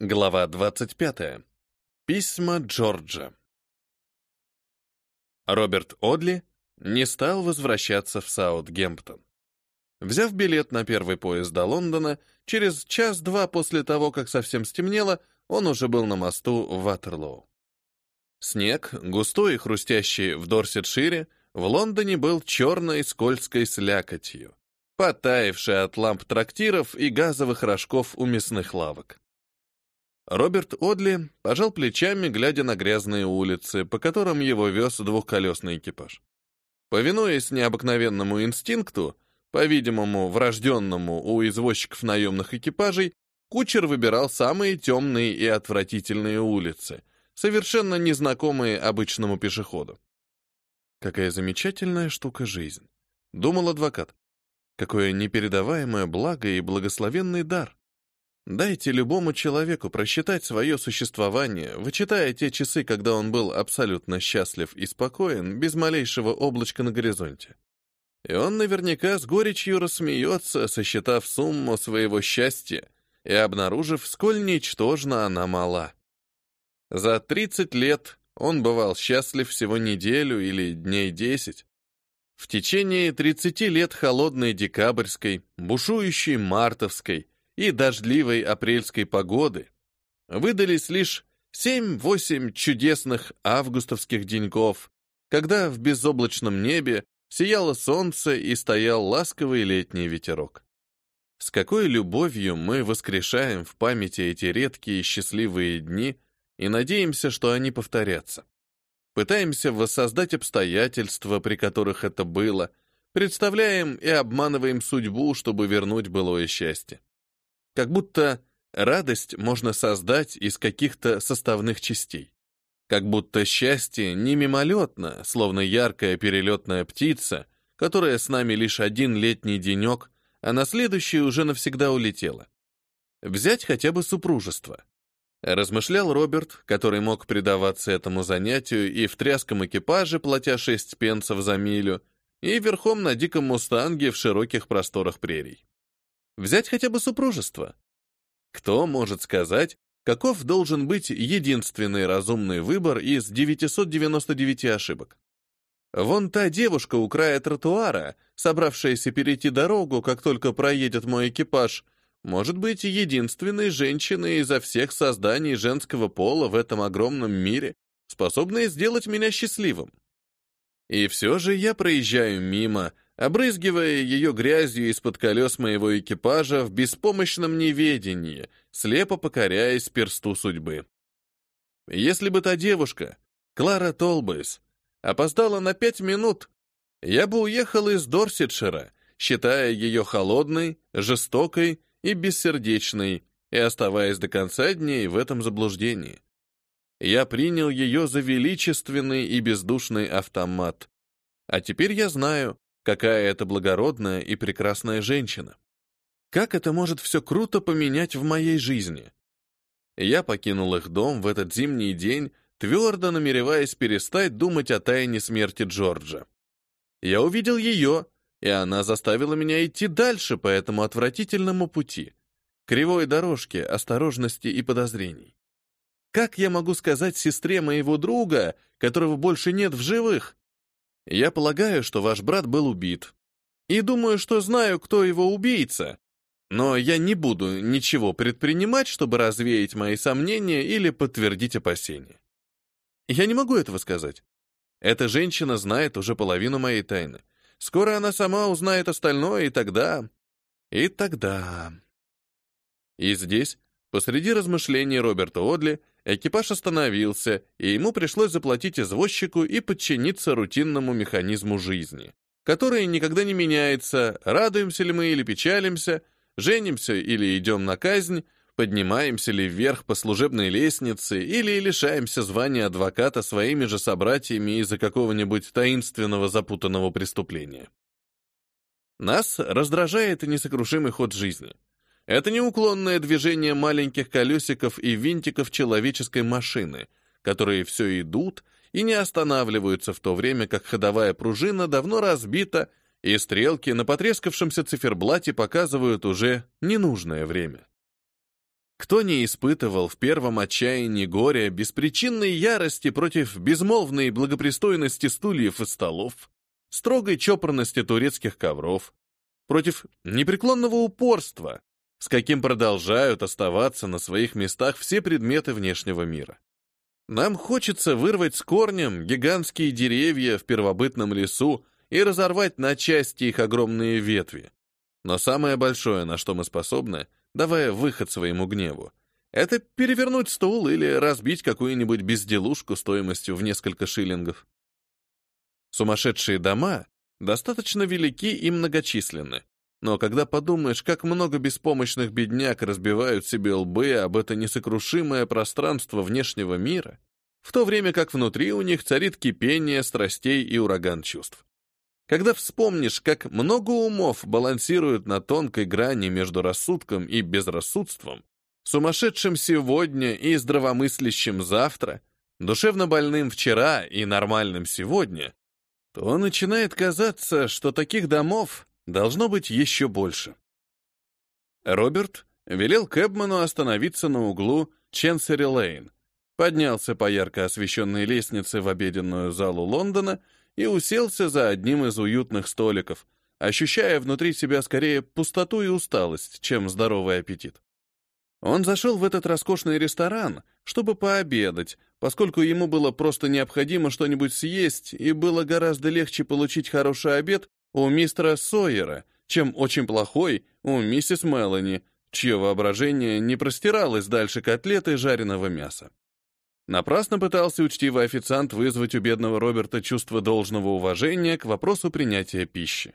Глава 25. Письма Джорджа. Роберт Одли не стал возвращаться в Саутгемптон. Взяв билет на первый поезд до Лондона, через час-два после того, как совсем стемнело, он уже был на мосту в Ватерлоу. Снег, густой и хрустящий в Дорсетшире, в Лондоне был черной скользкой слякотью, потаявшей от ламп трактиров и газовых рожков у мясных лавок. Роберт Одли пожал плечами, глядя на грязные улицы, по которым его вез двухколесный экипаж. Повинуясь необыкновенному инстинкту, по-видимому, врожденному у извозчиков наемных экипажей, кучер выбирал самые темные и отвратительные улицы, совершенно незнакомые обычному пешеходу. «Какая замечательная штука жизнь», — думал адвокат. «Какое непередаваемое благо и благословенный дар. Дайте любому человеку просчитать свое существование, вычитая те часы, когда он был абсолютно счастлив и спокоен, без малейшего облачка на горизонте. И он наверняка с горечью рассмеется, сосчитав сумму своего счастья и обнаружив, сколь ничтожно она мала. За 30 лет он бывал счастлив всего неделю или дней 10. В течение 30 лет холодной декабрьской, бушующей мартовской, и дождливой апрельской погоды выдались лишь семь-восемь чудесных августовских деньков, когда в безоблачном небе сияло солнце и стоял ласковый летний ветерок. С какой любовью мы воскрешаем в памяти эти редкие счастливые дни и надеемся, что они повторятся. Пытаемся воссоздать обстоятельства, при которых это было, представляем и обманываем судьбу, чтобы вернуть былое счастье. Как будто радость можно создать из каких-то составных частей. Как будто счастье не мимолетно, словно яркая перелетная птица, которая с нами лишь один летний денек, а на следующий уже навсегда улетела. Взять хотя бы супружество. Размышлял Роберт, который мог предаваться этому занятию и в тряском экипаже, платя шесть пенсов за милю, и верхом на диком мустанге в широких просторах прерий. Взять хотя бы супружество. Кто может сказать, каков должен быть единственный разумный выбор из 999 ошибок? Вон та девушка у края тротуара, собравшаяся перейти дорогу, как только проедет мой экипаж, может быть единственной женщиной изо всех созданий женского пола в этом огромном мире, способной сделать меня счастливым. И все же я проезжаю мимо, обрызгивая ее грязью из-под колес моего экипажа в беспомощном неведении, слепо покоряясь персту судьбы. Если бы та девушка, Клара Толбейс, опоздала на пять минут, я бы уехал из Дорсетшира, считая ее холодной, жестокой и бессердечной, и оставаясь до конца дней в этом заблуждении. Я принял ее за величественный и бездушный автомат. А теперь я знаю, Какая это благородная и прекрасная женщина. Как это может все круто поменять в моей жизни? Я покинул их дом в этот зимний день, твердо намереваясь перестать думать о тайне смерти Джорджа. Я увидел ее, и она заставила меня идти дальше по этому отвратительному пути, кривой дорожке осторожности и подозрений. Как я могу сказать сестре моего друга, которого больше нет в живых, я полагаю, что ваш брат был убит. И думаю, что знаю, кто его убийца. Но я не буду ничего предпринимать, чтобы развеять мои сомнения или подтвердить опасения. Я не могу этого сказать. Эта женщина знает уже половину моей тайны. Скоро она сама узнает остальное, и тогда... И тогда... И здесь, посреди размышлений Роберта Одли, Экипаж остановился, и ему пришлось заплатить извозчику и подчиниться рутинному механизму жизни, который никогда не меняется, радуемся ли мы или печалимся, женимся или идем на казнь, поднимаемся ли вверх по служебной лестнице? Или лишаемся звания адвоката своими же собратьями из-за какого-нибудь таинственного запутанного преступления. Нас раздражает несокрушимый ход жизни — это неуклонное движение маленьких колесиков и винтиков человеческой машины, которые все идут и не останавливаются в то время, как ходовая пружина давно разбита, и стрелки на потрескавшемся циферблате показывают уже ненужное время. Кто не испытывал в первом отчаянии горя беспричинной ярости против безмолвной благопристойности стульев и столов, строгой чопорности турецких ковров, против непреклонного упорства, с каким продолжают оставаться на своих местах все предметы внешнего мира. Нам хочется вырвать с корнем гигантские деревья в первобытном лесу и разорвать на части их огромные ветви. Но самое большое, на что мы способны, давая выход своему гневу, это перевернуть стул или разбить какую-нибудь безделушку стоимостью в несколько шиллингов. Сумасшедшие дома достаточно велики и многочисленны, но когда подумаешь, как много беспомощных бедняк разбивают себе лбы об это несокрушимое пространство внешнего мира, в то время как внутри у них царит кипение страстей и ураган чувств. Когда вспомнишь, как много умов балансируют на тонкой грани между рассудком и безрассудством, сумасшедшим сегодня и здравомыслящим завтра, душевно больным вчера и нормальным сегодня, то начинает казаться, что таких домов должно быть еще больше. Роберт велел Кэбману остановиться на углу Ченсери-Лейн, поднялся по ярко освещенной лестнице в обеденную залу Лондона и уселся за одним из уютных столиков, ощущая внутри себя скорее пустоту и усталость, чем здоровый аппетит. Он зашел в этот роскошный ресторан, чтобы пообедать, поскольку ему было просто необходимо что-нибудь съесть, и было гораздо легче получить хороший обед у мистера Сойера, чем очень плохой у миссис Мелани, чье воображение не простиралось дальше котлеты жареного мяса. Напрасно пытался учтивый официант вызвать у бедного Роберта чувство должного уважения к вопросу принятия пищи.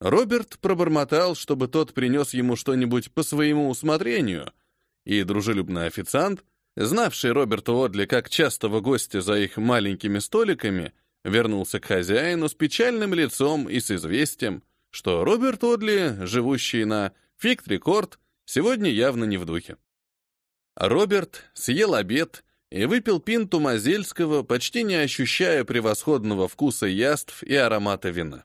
Роберт пробормотал, чтобы тот принес ему что-нибудь по своему усмотрению, и дружелюбный официант, знавший Роберта Одли как частого гостя за их маленькими столиками, вернулся к хозяину с печальным лицом и с известием, что Роберт Одли, живущий на Фикт-Рекорд, сегодня явно не в духе. Роберт съел обед и выпил пинту Мазельского, почти не ощущая превосходного вкуса яств и аромата вина.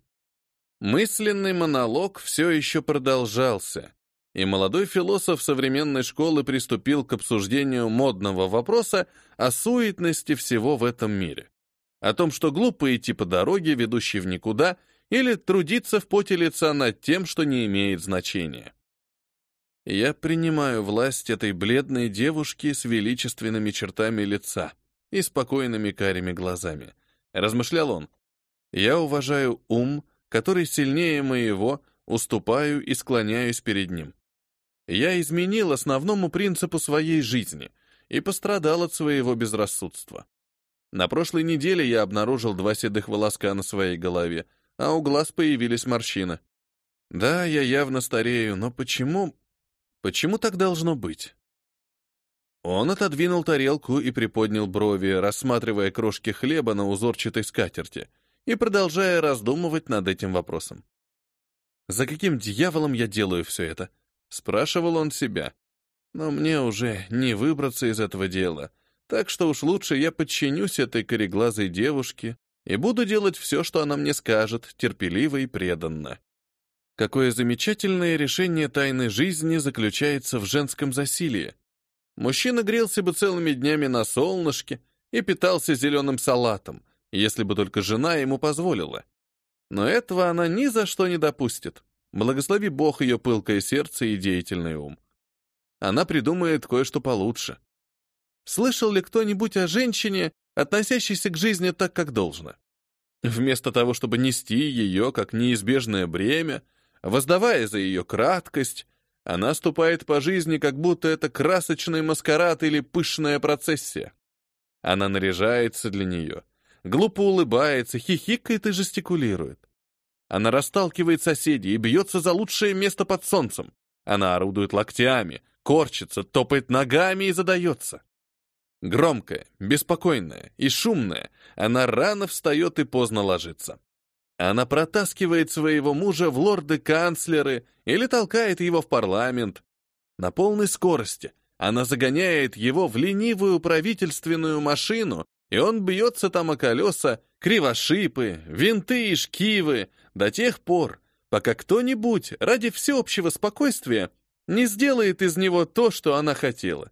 Мысленный монолог все еще продолжался, и молодой философ современной школы приступил к обсуждению модного вопроса о суетности всего в этом мире. О том, что глупо идти по дороге, ведущей в никуда, или трудиться в поте лица над тем, что не имеет значения. Я принимаю власть этой бледной девушки с величественными чертами лица и спокойными карими глазами. Размышлял он. Я уважаю ум, который сильнее моего, уступаю и склоняюсь перед ним. Я изменил основному принципу своей жизни и пострадал от своего безрассудства. На прошлой неделе я обнаружил два седых волоска на своей голове, а у глаз появились морщины. Да, я явно старею, но почему Почему так должно быть? Он отодвинул тарелку и приподнял брови, рассматривая крошки хлеба на узорчатой скатерти и продолжая раздумывать над этим вопросом. «За каким дьяволом я делаю все это?» — спрашивал он себя. «Но мне уже не выбраться из этого дела, так что уж лучше я подчинюсь этой кореглазой девушке и буду делать все, что она мне скажет, терпеливо и преданно. Какое замечательное решение тайной жизни заключается в женском засилии. Мужчина грелся бы целыми днями на солнышке и питался зеленым салатом, если бы только жена ему позволила. Но этого она ни за что не допустит. Благослови Бог ее пылкое сердце и деятельный ум. Она придумает кое-что получше. Слышал ли кто-нибудь о женщине, относящейся к жизни так, как должно? Вместо того, чтобы нести ее как неизбежное бремя, Воздавая за ее краткость, она ступает по жизни, как будто это красочный маскарад или пышная процессия. Она наряжается для нее, глупо улыбается, хихикает и жестикулирует. Она расталкивает соседей и бьется за лучшее место под солнцем. Она орудует локтями, корчится, топает ногами и задается. Громкая, беспокойная и шумная, она рано встает и поздно ложится. Она протаскивает своего мужа в лорды-канцлеры или толкает его в парламент. На полной скорости она загоняет его в ленивую правительственную машину, и он бьется там о колеса, кривошипы, винты и шкивы до тех пор, пока кто-нибудь ради всеобщего спокойствия не сделает из него то, что она хотела.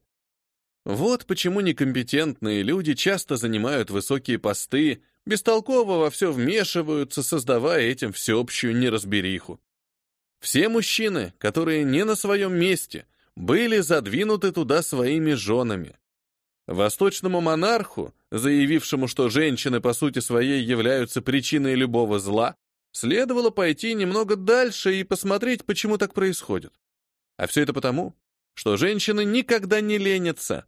Вот почему некомпетентные люди часто занимают высокие посты, бестолково во все вмешиваются, создавая этим всеобщую неразбериху. Все мужчины, которые не на своем месте, были задвинуты туда своими женами. Восточному монарху, заявившему, что женщины по сути своей являются причиной любого зла, следовало пойти немного дальше и посмотреть, почему так происходит. А все это потому, что женщины никогда не ленятся.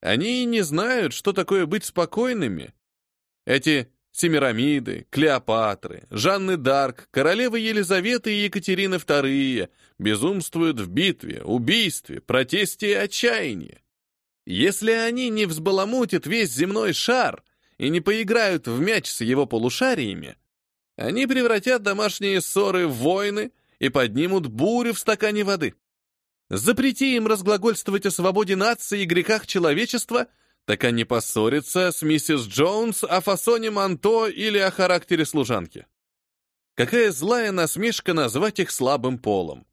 Они не знают, что такое быть спокойными. Эти Семирамиды, Клеопатры, Жанны Дарк, королевы Елизаветы и Екатерины II безумствуют в битве, убийстве, протесте и отчаянии. Если они не взбаламутят весь земной шар и не поиграют в мяч с его полушариями, они превратят домашние ссоры в войны и поднимут бурю в стакане воды. Запрети им разглагольствовать о свободе нации и грехах человечества, так они поссорятся с миссис Джонс о фасоне манто или о характере служанки. Какая злая насмешка назвать их слабым полом.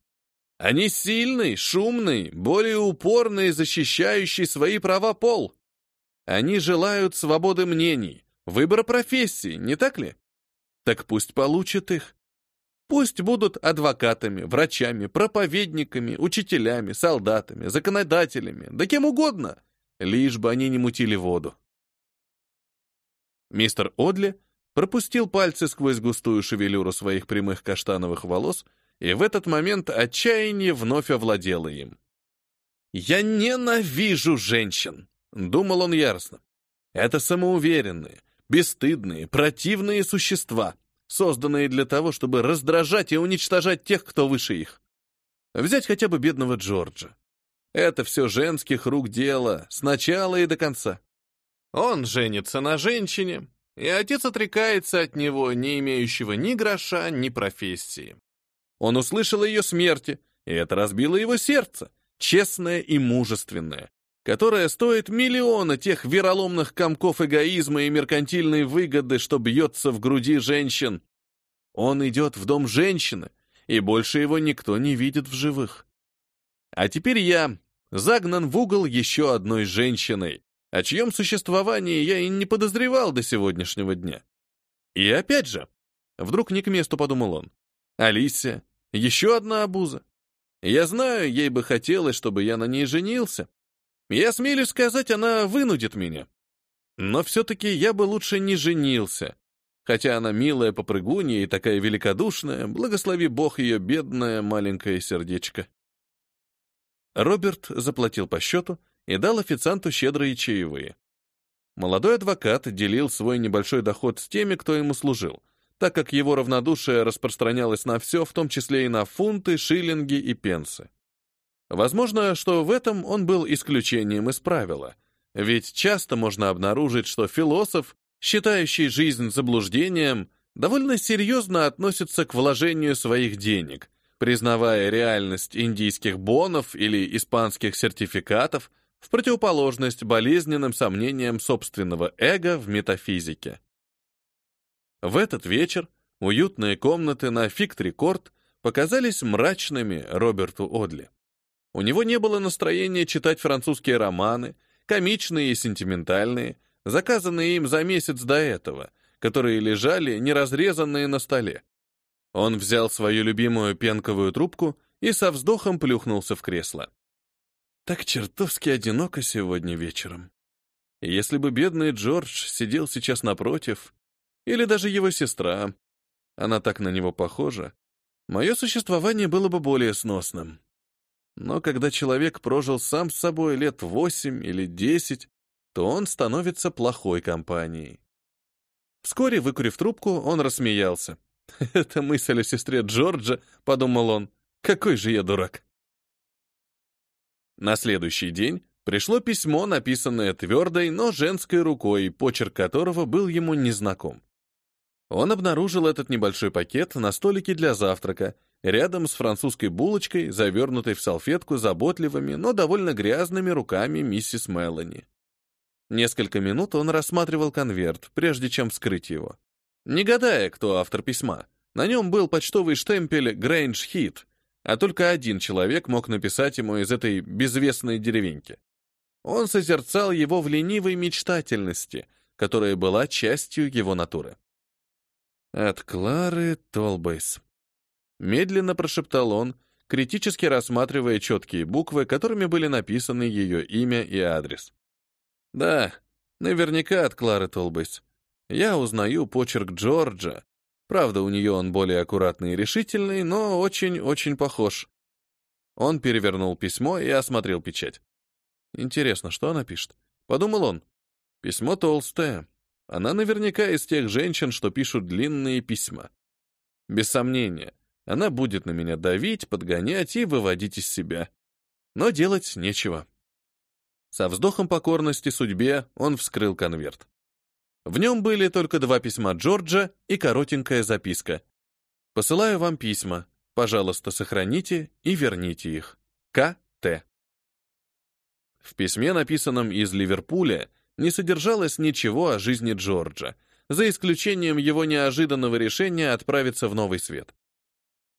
Они сильный, шумный, более упорный, защищающий свои права пол. Они желают свободы мнений, выбора профессии, не так ли? Так пусть получат их. Пусть будут адвокатами, врачами, проповедниками, учителями, солдатами, законодателями, да кем угодно, лишь бы они не мутили воду. Мистер Одли пропустил пальцы сквозь густую шевелюру своих прямых каштановых волос, и в этот момент отчаяние вновь овладело им. «Я ненавижу женщин!» — думал он яростно. «Это самоуверенные, бесстыдные, противные существа, созданные для того, чтобы раздражать и уничтожать тех, кто выше их. Взять хотя бы бедного Джорджа. Это все женских рук дело, с начала и до конца. Он женится на женщине, и отец отрекается от него, не имеющего ни гроша, ни профессии. Он услышал о ее смерти, и это разбило его сердце, честное и мужественное, которое стоит миллиона тех вероломных комков эгоизма и меркантильной выгоды, что бьется в груди женщин. Он идет в дом женщины, и больше его никто не видит в живых. А теперь я загнан в угол еще одной женщиной, о чьем существовании я и не подозревал до сегодняшнего дня. И опять же, вдруг не к месту подумал он, Алисия, еще одна обуза. Я знаю, ей бы хотелось, чтобы я на ней женился, я смелюсь сказать, она вынудит меня. Но все-таки я бы лучше не женился. Хотя она милая попрыгунья и такая великодушная, благослови Бог ее бедное маленькое сердечко. Роберт заплатил по счету и дал официанту щедрые чаевые. Молодой адвокат делил свой небольшой доход с теми, кто ему служил, так как его равнодушие распространялось на все, в том числе и на фунты, шиллинги и пенсы. Возможно, что в этом он был исключением из правила, ведь часто можно обнаружить, что философ, считающий жизнь заблуждением, довольно серьезно относится к вложению своих денег, признавая реальность индийских бонов или испанских сертификатов в противоположность болезненным сомнениям собственного эго в метафизике. В этот вечер уютные комнаты на Фикт-Рекорд показались мрачными Роберту Одли. У него не было настроения читать французские романы, комичные и сентиментальные, заказанные им за месяц до этого, которые лежали неразрезанные на столе. Он взял свою любимую пенковую трубку и со вздохом плюхнулся в кресло. Так чертовски одиноко сегодня вечером. Если бы бедный Джордж сидел сейчас напротив, или даже его сестра, она так на него похожа, мое существование было бы более сносным. Но когда человек прожил сам с собой лет восемь или десять, то он становится плохой компанией. Вскоре, выкурив трубку, он рассмеялся. «Это мысль о сестре Джорджа», — подумал он. «Какой же я дурак!» На следующий день пришло письмо, написанное твердой, но женской рукой, почерк которого был ему незнаком. Он обнаружил этот небольшой пакет на столике для завтрака рядом с французской булочкой, завернутой в салфетку заботливыми, но довольно грязными руками миссис Мелани. Несколько минут он рассматривал конверт, прежде чем вскрыть его. Не гадая, кто автор письма, на нем был почтовый штемпель «Грэндж Хит», а только один человек мог написать ему из этой безвестной деревеньки. Он созерцал его в ленивой мечтательности, которая была частью его натуры. «От Клары Толбейс», — медленно прошептал он, критически рассматривая четкие буквы, которыми были написаны ее имя и адрес. «Да, наверняка от Клары Толбейс. Я узнаю почерк Джорджа. Правда, у нее он более аккуратный и решительный, но очень-очень похож». Он перевернул письмо и осмотрел печать. Интересно, что она пишет? Подумал он. Письмо толстое. Она наверняка из тех женщин, что пишут длинные письма. Без сомнения, она будет на меня давить, подгонять и выводить из себя. Но делать нечего. Со вздохом покорности судьбе он вскрыл конверт. В нем были только два письма Джорджа и коротенькая записка. «Посылаю вам письма. Пожалуйста, сохраните и верните их. К.Т.» В письме, написанном из Ливерпуля, не содержалось ничего о жизни Джорджа, за исключением его неожиданного решения отправиться в новый свет.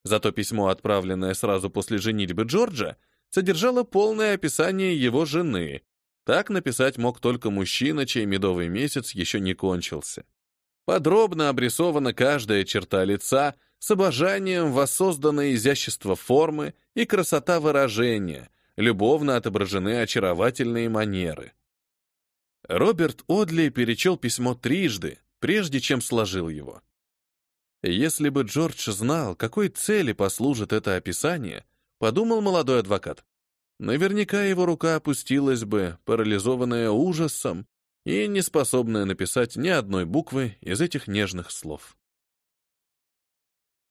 Зато письмо, отправленное сразу после женитьбы Джорджа, содержало полное описание его жены. Так написать мог только мужчина, чей медовый месяц еще не кончился. Подробно обрисована каждая черта лица с обожанием воссозданное изящество формы и красота выражения, любовно отображены очаровательные манеры. Роберт Одли перечел письмо трижды, прежде чем сложил его. Если бы Джордж знал, какой цели послужит это описание, подумал молодой адвокат, наверняка его рука опустилась бы, парализованная ужасом и неспособная написать ни одной буквы из этих нежных слов.